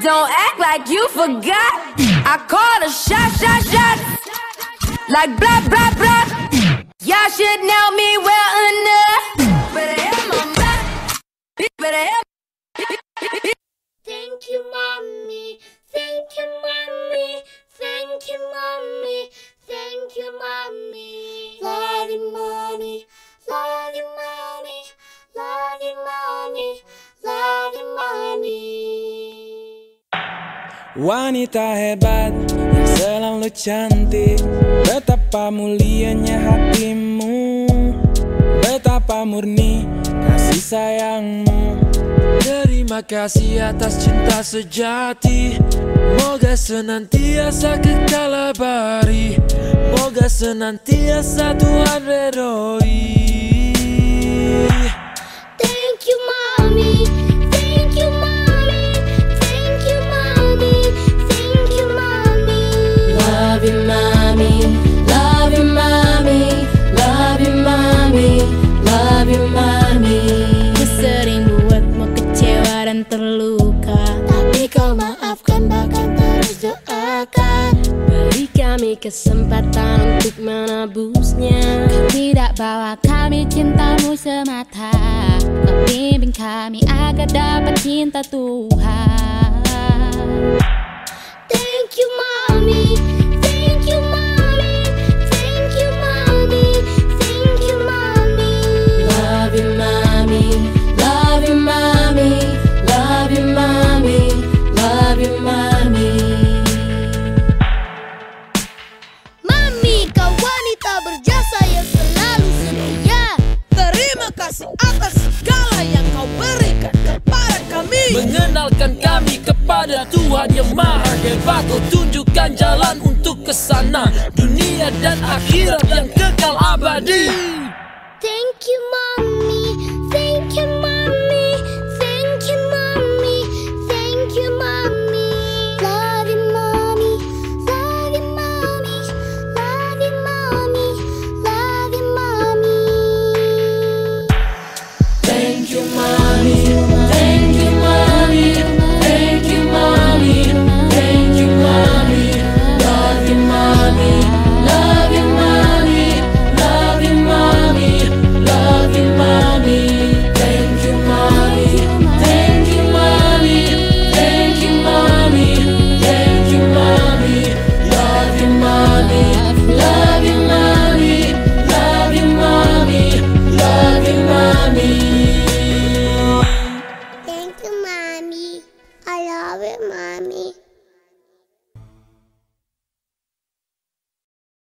Don't act like you forgot. I call a shot, shot, shot. Like blah, blah, blah. Y'all should know me well enough. But I am. But I am. Thank you, mommy. Thank you, mommy. Thank you, mommy. Thank you, mommy. You, mommy. Wanita hebat yang selalu cantik. Betapa mulianya hatimu. Betapa murni kasih sayangmu. Terima kasih atas cinta sejati. Moga senantiasa kekal abadi. Moga senantiasa Tuhan redoi doakan. Beri kami kesempatan untuk menebusnya. Kau tidak bawa kami cintamu semata. Kau bimbing kami agar dapat cinta Tuhan. Wanita berjasa yang selalu setia. Terima kasih atas segala yang kau berikan kepada kami. Mengenalkan kami kepada Tuhan yang maha hebat Kau tunjukkan jalan untuk ke sana Dunia dan akhirat yang kekal abadi Thank you, mommy. It, mommy.